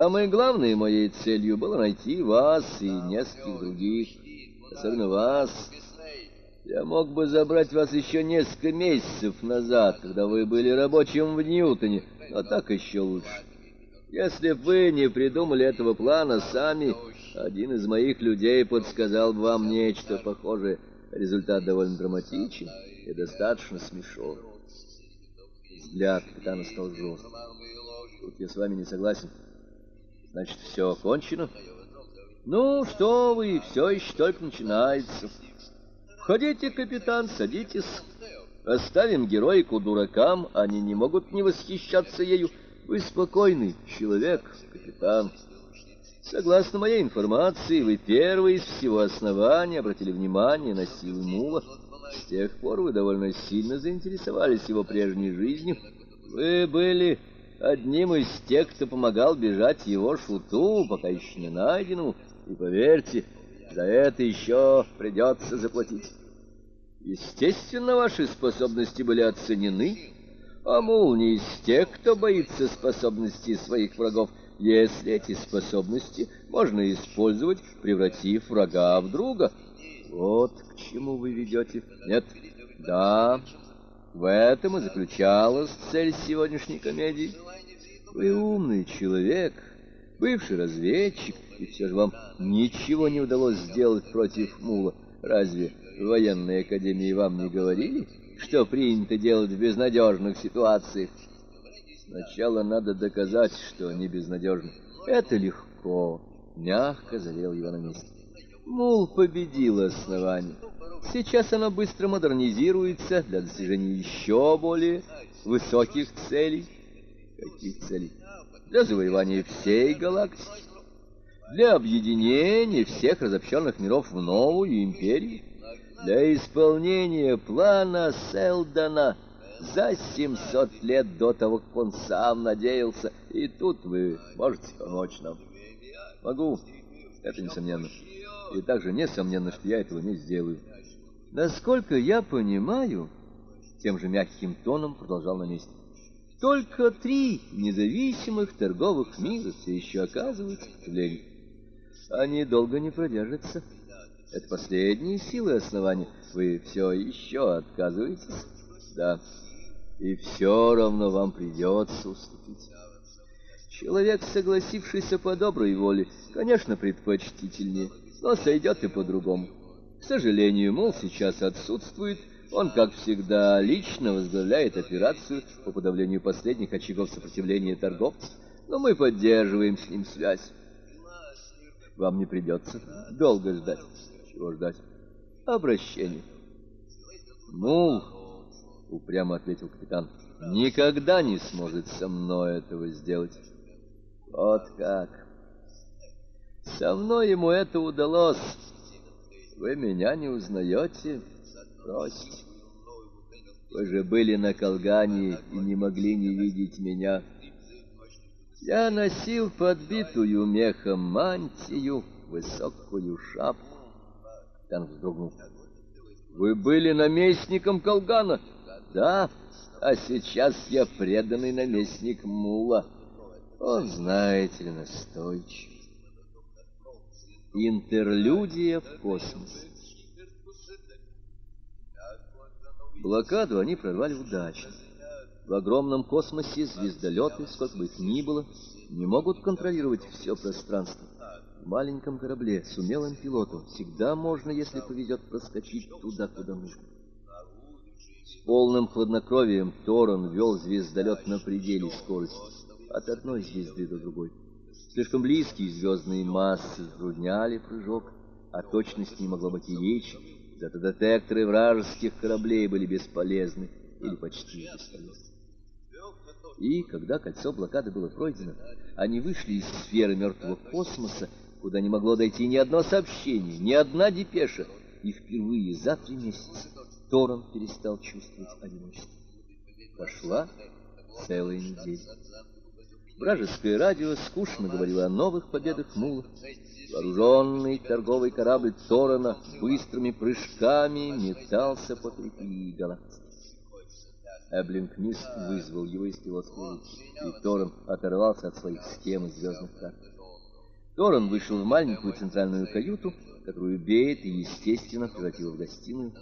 Самой главной моей целью было найти вас и нескольких других, особенно вас. Я мог бы забрать вас еще несколько месяцев назад, когда вы были рабочим в Ньютоне, но так еще лучше. Если бы вы не придумали этого плана сами, один из моих людей подсказал бы вам нечто похожее. Результат довольно драматичен и достаточно смешон. Взгляд капитана стал жестким. Тут я с вами не согласен. Значит, все кончено? Ну, что вы, все еще только начинается. Входите, капитан, садитесь. Оставим героику дуракам, они не могут не восхищаться ею. Вы спокойный человек, капитан. Согласно моей информации, вы первый из всего основания обратили внимание на силу мула. С тех пор вы довольно сильно заинтересовались его прежней жизнью. Вы были одним из тех, кто помогал бежать его шуту, пока еще не найденному. И поверьте, за это еще придется заплатить. Естественно, ваши способности были оценены, а Мул из тех, кто боится способностей своих врагов, если эти способности можно использовать, превратив врага в друга. Вот к чему вы ведете. Нет, да, в этом и заключалась цель сегодняшней комедии. Вы умный человек, бывший разведчик, и все же вам ничего не удалось сделать против Мула. Разве в военной академии вам не говорили, что принято делать в безнадежных ситуациях? Сначала надо доказать, что они безнадежны. Это легко. Мягко залил его на месте. Мул победил основание. Сейчас оно быстро модернизируется для достижения еще более высоких целей. Каких целей? Для завоевания всей галактики. Для объединения всех разобщенных миров в новую империю. Для исполнения плана Селдона за 700 лет до того, как он сам надеялся. И тут вы можете помочь нам. Могу, это несомненно. И также несомненно, что я этого не сделаю. Насколько я понимаю, тем же мягким тоном продолжал на месте. Только три независимых торговых мира все еще оказывают сопротивление. Они долго не продержатся. Это последние силы основания. Вы все еще отказываетесь? Да. И все равно вам придется уступить. Человек, согласившийся по доброй воле, конечно, предпочтительнее, но сойдет и по-другому. Сожалению, мол, сейчас отсутствует, он, как всегда, лично возглавляет операцию по подавлению последних очагов сопротивления торговцев, но мы поддерживаем с ним связь. Вам не придется долго ждать. Чего ждать? Обращение. Мул, упрямо ответил капитан, никогда не сможет со мной этого сделать. Вот как. Со мной ему это удалось. Вы меня не узнаете? Бросьте. Вы же были на Колгане и не могли не видеть меня. Я носил подбитую мехом мантию, высокую шапку. Капитан вздрогнул. Вы были наместником Колгана? Да, а сейчас я преданный наместник Мула. Он, знаете ли, настойчив. Интерлюдия в космосе. Блокаду они прорвали удачно. В огромном космосе звездолеты, сколько бы их ни было, не могут контролировать все пространство. В маленьком корабле с умелым пилотом всегда можно, если повезет, проскочить туда, куда нужно. С полным хладнокровием Торон вел звездолет на пределе скорости, от одной звезды до другой. Слишком близкие звездные массы затрудняли прыжок, а точность не могла быть и речи, зато детекторы вражеских кораблей были бесполезны или почти бесполезны. И когда кольцо блокады было пройдено, они вышли из сферы мертвого космоса, куда не могло дойти ни одно сообщение, ни одна депеша, и впервые за три месяца Торон перестал чувствовать одиночество. Прошла целая неделя. Вражеское радио скучно говорило о новых победах мулов. Вооруженный торговый корабль Торона быстрыми прыжками метался по галактики. Эблинг-Мисс вызвал его из пилотской и Торрен оторвался от своих схем и звездных карт. Торрен вышел в маленькую центральную каюту, которую Бейт, естественно, превратил в гостиную.